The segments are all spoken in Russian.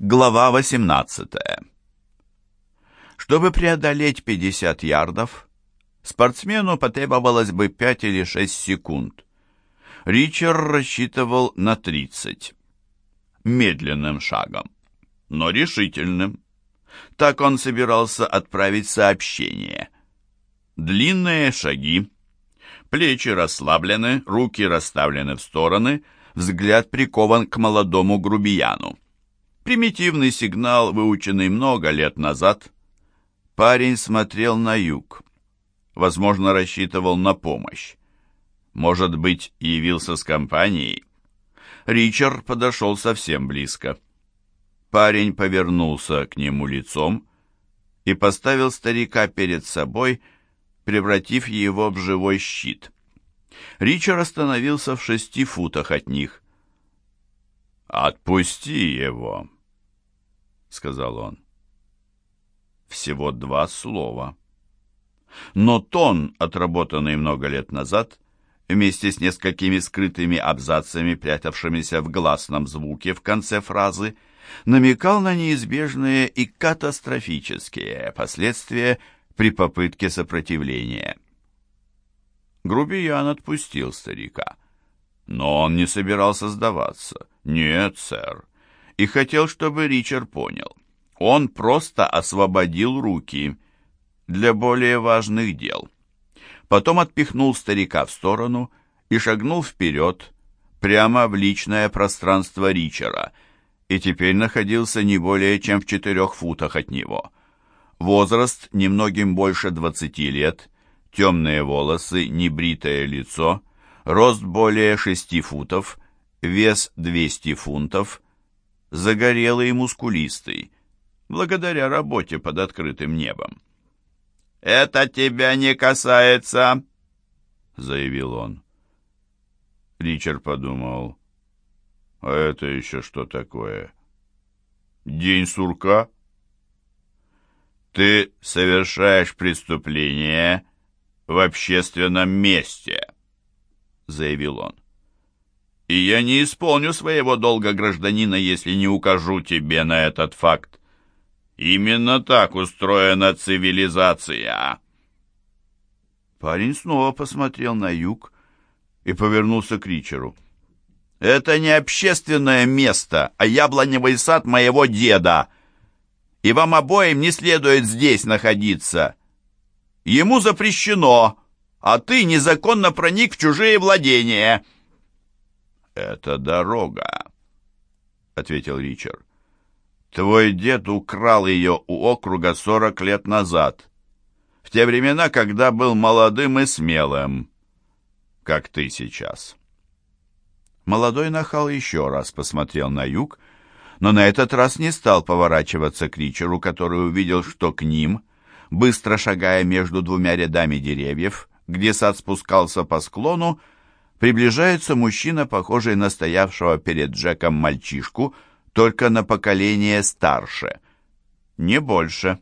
Глава 18. Чтобы преодолеть 50 ярдов, спортсмену потребовалось бы 5 или 6 секунд. Ричард рассчитывал на 30. Медленным шагом, но решительным. Так он собирался отправить сообщение. Длинные шаги, плечи расслаблены, руки расставлены в стороны, взгляд прикован к молодому грубияну. Примитивный сигнал, выученный много лет назад. Парень смотрел на юг. Возможно, рассчитывал на помощь. Может быть, явился с компанией. Ричард подошел совсем близко. Парень повернулся к нему лицом и поставил старика перед собой, превратив его в живой щит. Ричард остановился в шести футах от них. «Отпусти его!» — сказал он. Всего два слова. Но тон, отработанный много лет назад, вместе с несколькими скрытыми абзацами, прятавшимися в гласном звуке в конце фразы, намекал на неизбежные и катастрофические последствия при попытке сопротивления. Грубиян отпустил старика. Но он не собирался сдаваться. «Нет, сэр, и хотел, чтобы Ричард понял. Он просто освободил руки для более важных дел. Потом отпихнул старика в сторону и шагнул вперед, прямо в личное пространство Ричера, и теперь находился не более чем в четырех футах от него. Возраст немногим больше двадцати лет, темные волосы, небритое лицо, рост более шести футов, вес двести фунтов – загорелый и мускулистый, благодаря работе под открытым небом. «Это тебя не касается», — заявил он. Ричард подумал, «А это еще что такое? День сурка?» «Ты совершаешь преступление в общественном месте», — заявил он и я не исполню своего долга гражданина, если не укажу тебе на этот факт. Именно так устроена цивилизация. Парень снова посмотрел на юг и повернулся к Ричеру. «Это не общественное место, а яблоневый сад моего деда, и вам обоим не следует здесь находиться. Ему запрещено, а ты незаконно проник в чужие владения». «Это дорога», — ответил Ричард. «Твой дед украл ее у округа сорок лет назад, в те времена, когда был молодым и смелым, как ты сейчас». Молодой нахал еще раз посмотрел на юг, но на этот раз не стал поворачиваться к Ричеру, который увидел, что к ним, быстро шагая между двумя рядами деревьев, где сад спускался по склону, приближается мужчина, похожий на стоявшего перед Джеком мальчишку, только на поколение старше. Не больше.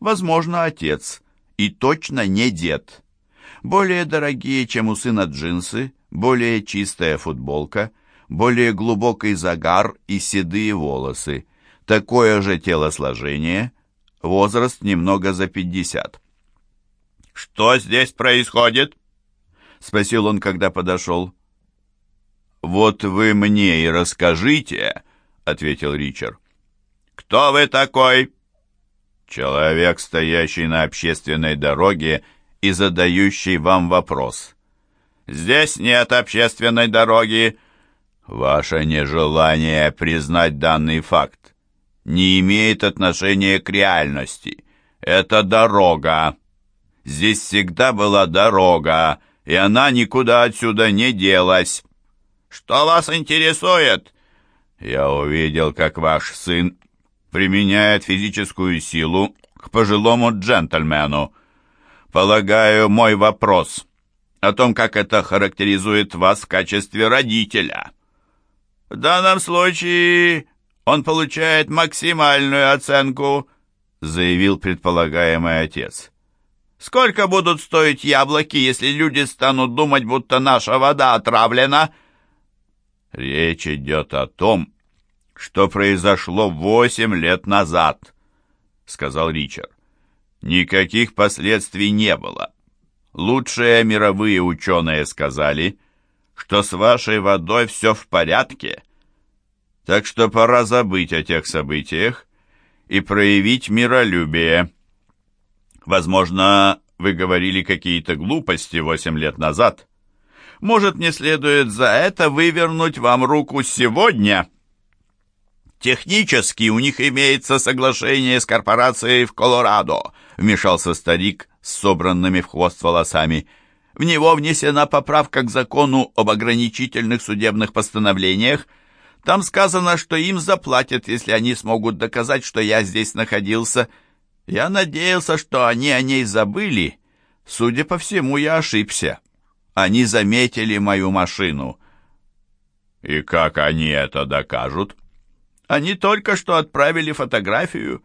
Возможно, отец. И точно не дед. Более дорогие, чем у сына джинсы, более чистая футболка, более глубокий загар и седые волосы. Такое же телосложение, возраст немного за пятьдесят. «Что здесь происходит?» — спросил он, когда подошел. «Вот вы мне и расскажите», — ответил Ричард. «Кто вы такой?» «Человек, стоящий на общественной дороге и задающий вам вопрос». «Здесь нет общественной дороги». «Ваше нежелание признать данный факт не имеет отношения к реальности. Это дорога. Здесь всегда была дорога, и она никуда отсюда не делась. Что вас интересует? Я увидел, как ваш сын применяет физическую силу к пожилому джентльмену. Полагаю, мой вопрос о том, как это характеризует вас в качестве родителя. В данном случае он получает максимальную оценку, заявил предполагаемый отец. Сколько будут стоить яблоки, если люди станут думать, будто наша вода отравлена?» «Речь идет о том, что произошло восемь лет назад», — сказал Ричард. «Никаких последствий не было. Лучшие мировые ученые сказали, что с вашей водой все в порядке, так что пора забыть о тех событиях и проявить миролюбие. Возможно, вы говорили какие-то глупости восемь лет назад. Может, не следует за это вывернуть вам руку сегодня?» Технически у них имеется соглашение с корпорацией в Колорадо, вмешался старик с собранными в хвост волосами. В него внесена поправка к закону об ограничительных судебных постановлениях. Там сказано, что им заплатят, если они смогут доказать, что я здесь находился. Я надеялся, что они о ней забыли. Судя по всему, я ошибся. Они заметили мою машину. И как они это докажут? Они только что отправили фотографию.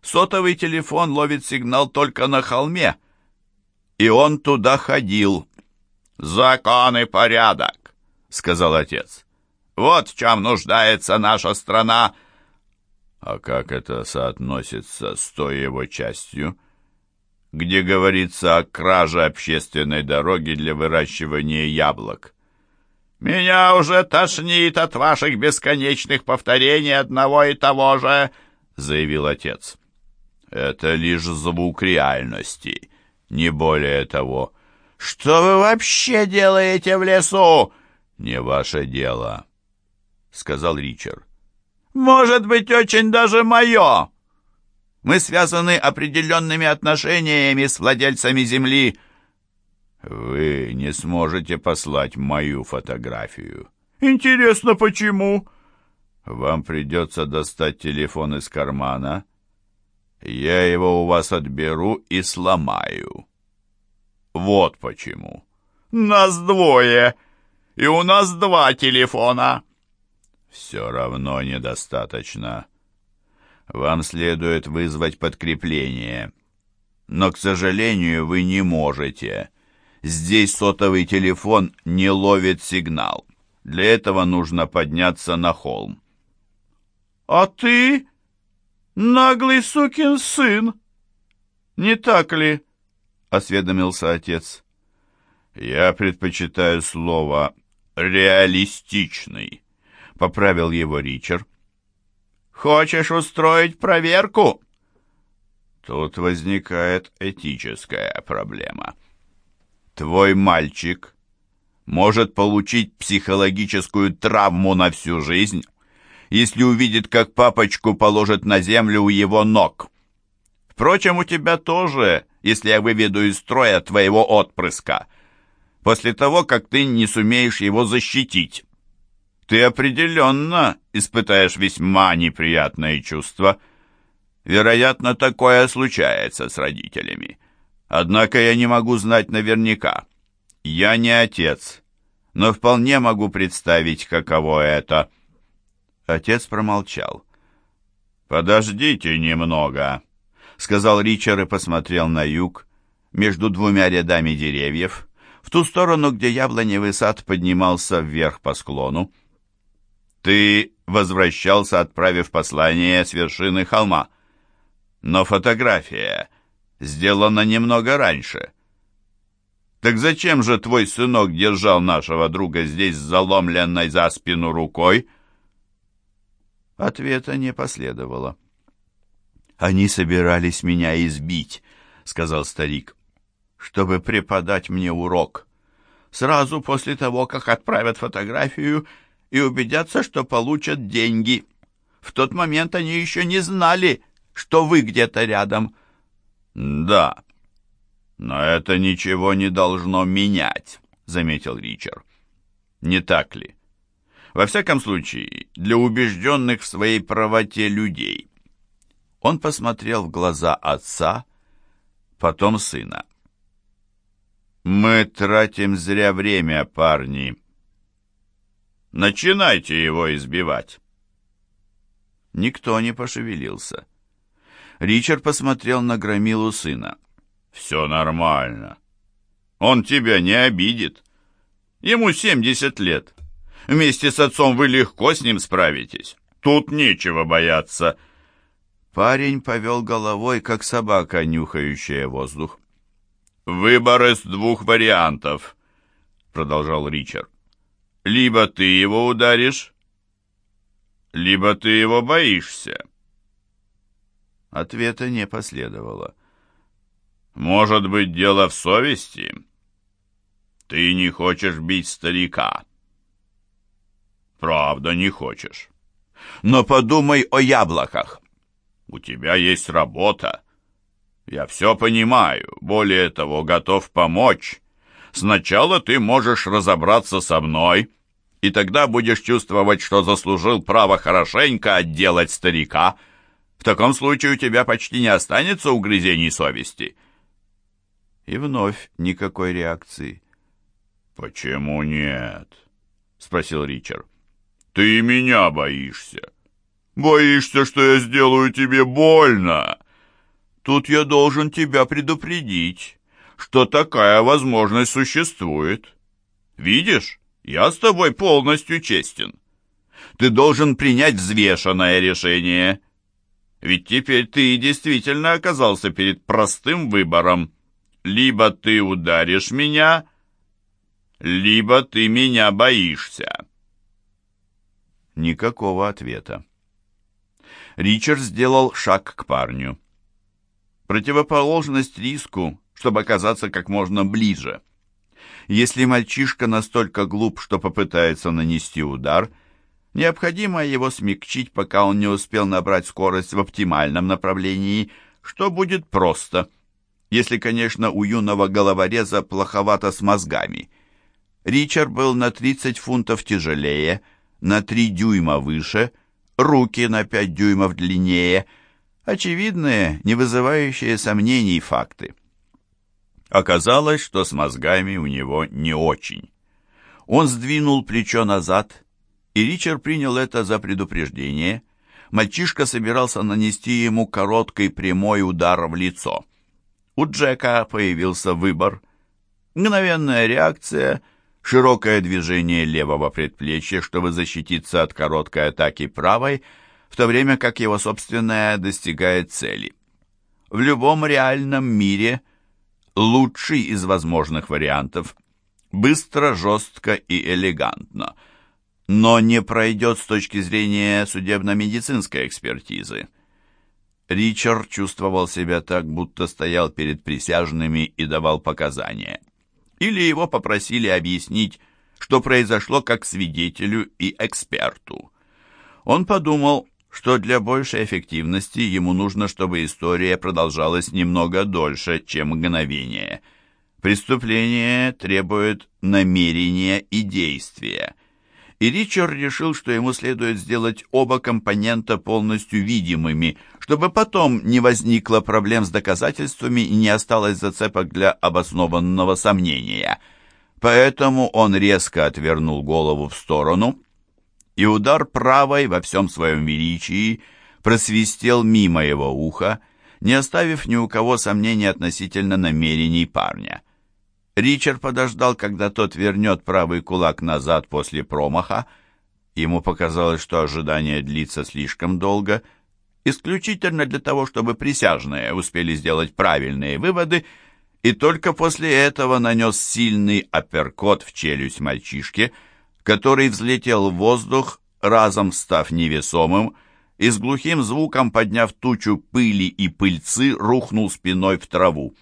Сотовый телефон ловит сигнал только на холме. И он туда ходил. «Закон и порядок», — сказал отец. «Вот в чем нуждается наша страна». А как это соотносится с той его частью, где говорится о краже общественной дороги для выращивания яблок? «Меня уже тошнит от ваших бесконечных повторений одного и того же», — заявил отец. «Это лишь звук реальности, не более того». «Что вы вообще делаете в лесу?» «Не ваше дело», — сказал Ричард. «Может быть, очень даже мое. Мы связаны определенными отношениями с владельцами земли». «Вы не сможете послать мою фотографию». «Интересно, почему?» «Вам придется достать телефон из кармана. Я его у вас отберу и сломаю». «Вот почему». «Нас двое, и у нас два телефона». «Все равно недостаточно. Вам следует вызвать подкрепление. Но, к сожалению, вы не можете». Здесь сотовый телефон не ловит сигнал. Для этого нужно подняться на холм. «А ты наглый сукин сын, не так ли?» — осведомился отец. «Я предпочитаю слово «реалистичный», — поправил его Ричард. «Хочешь устроить проверку?» Тут возникает этическая проблема. Твой мальчик может получить психологическую травму на всю жизнь, если увидит, как папочку положат на землю у его ног. Впрочем, у тебя тоже, если я выведу из строя твоего отпрыска, после того, как ты не сумеешь его защитить. Ты определенно испытаешь весьма неприятные чувства. Вероятно, такое случается с родителями. Однако я не могу знать наверняка. Я не отец, но вполне могу представить, каково это». Отец промолчал. «Подождите немного», — сказал Ричард и посмотрел на юг, между двумя рядами деревьев, в ту сторону, где яблоневый сад поднимался вверх по склону. «Ты возвращался, отправив послание с вершины холма. Но фотография сделано немного раньше. Так зачем же твой сынок держал нашего друга здесь заломленной за спину рукой? Ответа не последовало. «Они собирались меня избить», — сказал старик, — «чтобы преподать мне урок. Сразу после того, как отправят фотографию и убедятся, что получат деньги. В тот момент они еще не знали, что вы где-то рядом». «Да, но это ничего не должно менять», — заметил Ричард. «Не так ли? Во всяком случае, для убежденных в своей правоте людей». Он посмотрел в глаза отца, потом сына. «Мы тратим зря время, парни. Начинайте его избивать». Никто не пошевелился. Ричард посмотрел на громилу сына. «Все нормально. Он тебя не обидит. Ему семьдесят лет. Вместе с отцом вы легко с ним справитесь. Тут нечего бояться». Парень повел головой, как собака, нюхающая воздух. «Выбор из двух вариантов», — продолжал Ричард. «Либо ты его ударишь, либо ты его боишься». Ответа не последовало. «Может быть, дело в совести? Ты не хочешь бить старика?» «Правда, не хочешь. Но подумай о яблоках. У тебя есть работа. Я все понимаю, более того, готов помочь. Сначала ты можешь разобраться со мной, и тогда будешь чувствовать, что заслужил право хорошенько отделать старика. В таком случае у тебя почти не останется угрызений совести». И вновь никакой реакции. «Почему нет?» — спросил Ричард. «Ты меня боишься. Боишься, что я сделаю тебе больно. Тут я должен тебя предупредить, что такая возможность существует. Видишь, я с тобой полностью честен. Ты должен принять взвешенное решение. Ведь теперь ты действительно оказался перед простым выбором». Либо ты ударишь меня, либо ты меня боишься. Никакого ответа. Ричард сделал шаг к парню. Противоположность риску, чтобы оказаться как можно ближе. Если мальчишка настолько глуп, что попытается нанести удар, необходимо его смягчить, пока он не успел набрать скорость в оптимальном направлении, что будет просто – если, конечно, у юного головореза плоховато с мозгами. Ричард был на 30 фунтов тяжелее, на 3 дюйма выше, руки на 5 дюймов длиннее. Очевидные, не вызывающие сомнений факты. Оказалось, что с мозгами у него не очень. Он сдвинул плечо назад, и Ричард принял это за предупреждение. Мальчишка собирался нанести ему короткий прямой удар в лицо. У Джека появился выбор. Мгновенная реакция, широкое движение левого предплечья, чтобы защититься от короткой атаки правой, в то время как его собственная достигает цели. В любом реальном мире лучший из возможных вариантов быстро, жестко и элегантно, но не пройдет с точки зрения судебно-медицинской экспертизы. Ричард чувствовал себя так, будто стоял перед присяжными и давал показания. Или его попросили объяснить, что произошло как свидетелю и эксперту. Он подумал, что для большей эффективности ему нужно, чтобы история продолжалась немного дольше, чем мгновение. Преступление требует намерения и действия и Ричард решил, что ему следует сделать оба компонента полностью видимыми, чтобы потом не возникло проблем с доказательствами и не осталось зацепок для обоснованного сомнения. Поэтому он резко отвернул голову в сторону, и удар правой во всем своем величии просвистел мимо его уха, не оставив ни у кого сомнений относительно намерений парня. Ричард подождал, когда тот вернет правый кулак назад после промаха. Ему показалось, что ожидание длится слишком долго, исключительно для того, чтобы присяжные успели сделать правильные выводы, и только после этого нанес сильный апперкот в челюсть мальчишке, который взлетел в воздух, разом став невесомым, и с глухим звуком, подняв тучу пыли и пыльцы, рухнул спиной в траву.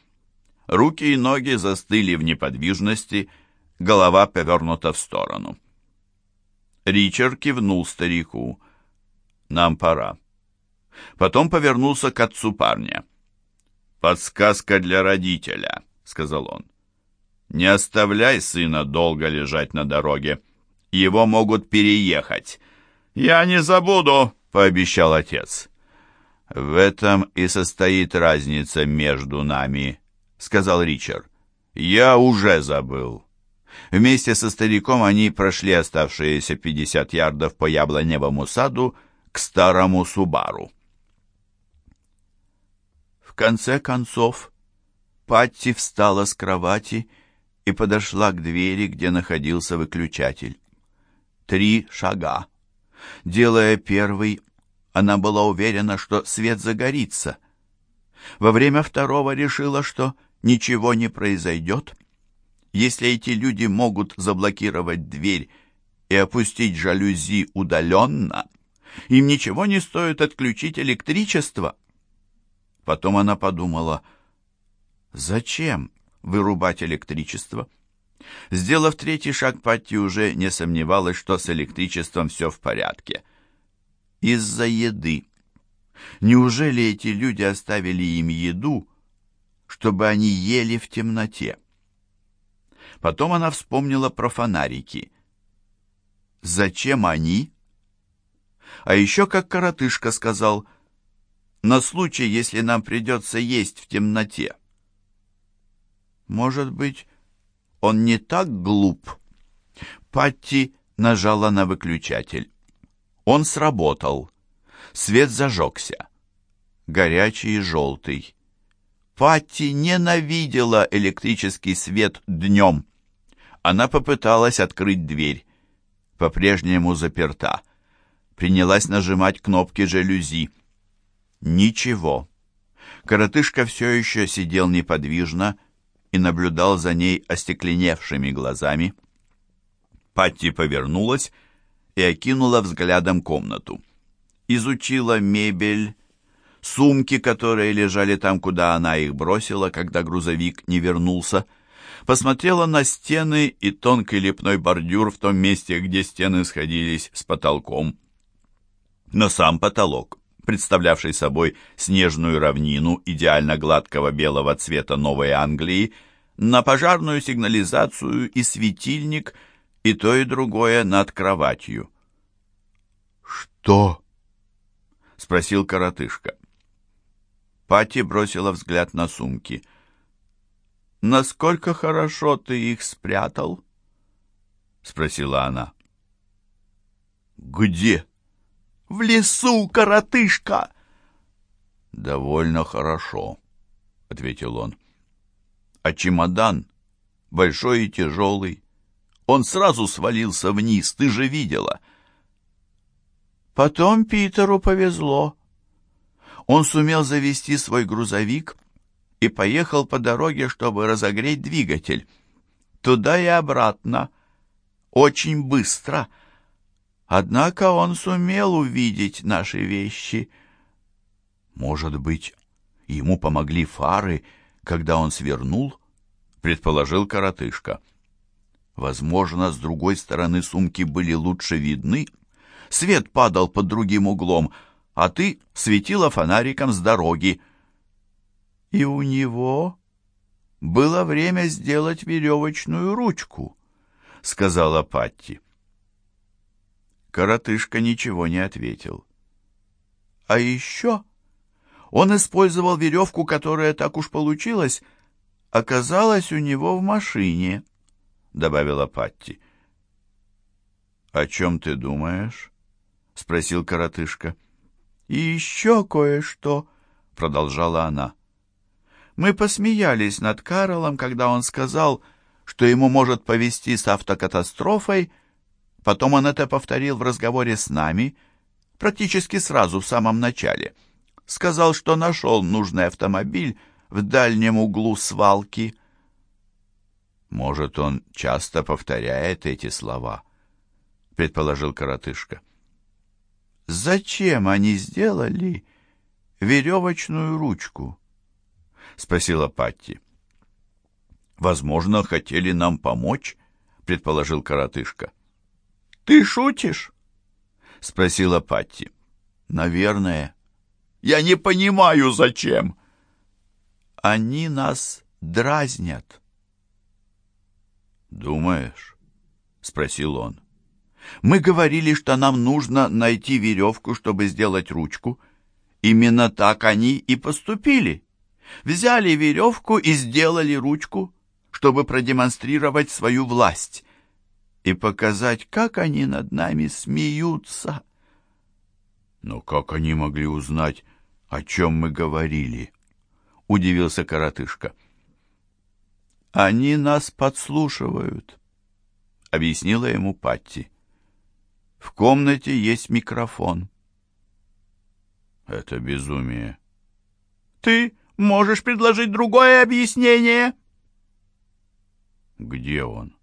Руки и ноги застыли в неподвижности, голова повернута в сторону. Ричард кивнул старику. «Нам пора». Потом повернулся к отцу парня. «Подсказка для родителя», — сказал он. «Не оставляй сына долго лежать на дороге. Его могут переехать». «Я не забуду», — пообещал отец. «В этом и состоит разница между нами», — сказал Ричард. «Я уже забыл». Вместе со стариком они прошли оставшиеся 50 ярдов по яблоневому саду к старому Субару. В конце концов, Патти встала с кровати и подошла к двери, где находился выключатель. Три шага. Делая первый, она была уверена, что свет загорится. Во время второго решила, что ничего не произойдет. Если эти люди могут заблокировать дверь и опустить жалюзи удаленно, им ничего не стоит отключить электричество. Потом она подумала, зачем вырубать электричество? Сделав третий шаг, Патти уже не сомневалась, что с электричеством все в порядке. Из-за еды. Неужели эти люди оставили им еду, чтобы они ели в темноте? Потом она вспомнила про фонарики. Зачем они? А еще, как коротышка сказал, на случай, если нам придется есть в темноте. Может быть, он не так глуп? Патти нажала на выключатель. Он сработал. Свет зажегся. Горячий и желтый. Патти ненавидела электрический свет днем. Она попыталась открыть дверь. По-прежнему заперта. Принялась нажимать кнопки жалюзи. Ничего. Коротышка все еще сидел неподвижно и наблюдал за ней остекленевшими глазами. Патти повернулась и окинула взглядом комнату. Изучила мебель, сумки, которые лежали там, куда она их бросила, когда грузовик не вернулся, посмотрела на стены и тонкий лепной бордюр в том месте, где стены сходились с потолком. Но сам потолок, представлявший собой снежную равнину идеально гладкого белого цвета Новой Англии, на пожарную сигнализацию и светильник, и то и другое над кроватью. «Что?» — спросил коротышка. Пати бросила взгляд на сумки. «Насколько хорошо ты их спрятал?» — спросила она. «Где?» «В лесу, коротышка!» «Довольно хорошо», — ответил он. «А чемодан большой и тяжелый. Он сразу свалился вниз, ты же видела». Потом Питеру повезло. Он сумел завести свой грузовик и поехал по дороге, чтобы разогреть двигатель. Туда и обратно. Очень быстро. Однако он сумел увидеть наши вещи. Может быть, ему помогли фары, когда он свернул, предположил коротышка. Возможно, с другой стороны сумки были лучше видны. Свет падал под другим углом — а ты светила фонариком с дороги. И у него было время сделать веревочную ручку, сказала Патти. Коротышка ничего не ответил. А еще он использовал веревку, которая так уж получилась, оказалась у него в машине, добавила Патти. О чем ты думаешь? спросил коротышка. «И еще кое-что», — продолжала она. «Мы посмеялись над Карлом, когда он сказал, что ему может повезти с автокатастрофой. Потом он это повторил в разговоре с нами, практически сразу в самом начале. Сказал, что нашел нужный автомобиль в дальнем углу свалки». «Может, он часто повторяет эти слова?» — предположил коротышка. «Зачем они сделали веревочную ручку?» — спросила Патти. «Возможно, хотели нам помочь», — предположил коротышка. «Ты шутишь?» — спросила Патти. «Наверное». «Я не понимаю, зачем». «Они нас дразнят». «Думаешь?» — спросил он. Мы говорили, что нам нужно найти веревку, чтобы сделать ручку. Именно так они и поступили. Взяли веревку и сделали ручку, чтобы продемонстрировать свою власть и показать, как они над нами смеются. Но как они могли узнать, о чем мы говорили? Удивился коротышка. Они нас подслушивают, объяснила ему Патти. В комнате есть микрофон. Это безумие. Ты можешь предложить другое объяснение? Где он?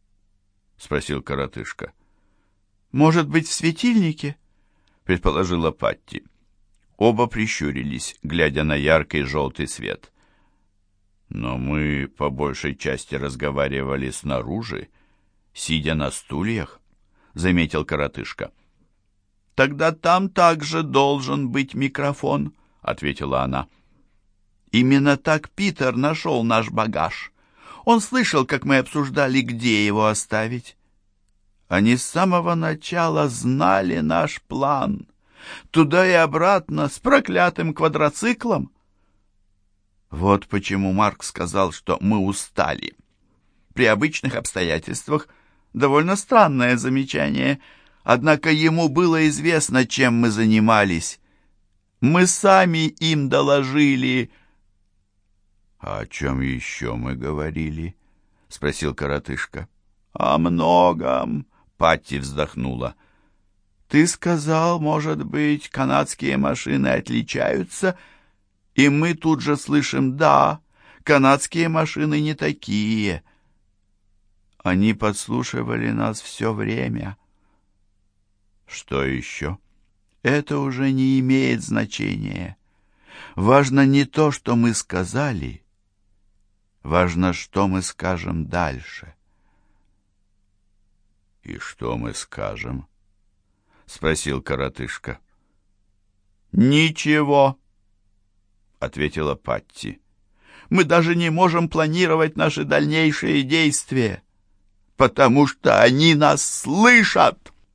Спросил коротышка. Может быть, в светильнике? Предположила Патти. Оба прищурились, глядя на яркий желтый свет. Но мы по большей части разговаривали снаружи, сидя на стульях, заметил коротышка. Тогда там также должен быть микрофон, ответила она. Именно так Питер нашел наш багаж. Он слышал, как мы обсуждали, где его оставить. Они с самого начала знали наш план. Туда и обратно с проклятым квадроциклом. Вот почему Марк сказал, что мы устали. При обычных обстоятельствах довольно странное замечание, однако ему было известно, чем мы занимались. Мы сами им доложили. — А о чем еще мы говорили? — спросил коротышка. — О многом, — Патти вздохнула. — Ты сказал, может быть, канадские машины отличаются — и мы тут же слышим «да, канадские машины не такие». Они подслушивали нас все время. Что еще? Это уже не имеет значения. Важно не то, что мы сказали. Важно, что мы скажем дальше. «И что мы скажем?» — спросил коротышка. «Ничего», — ответила Патти. «Мы даже не можем планировать наши дальнейшие действия, потому что они нас слышат!»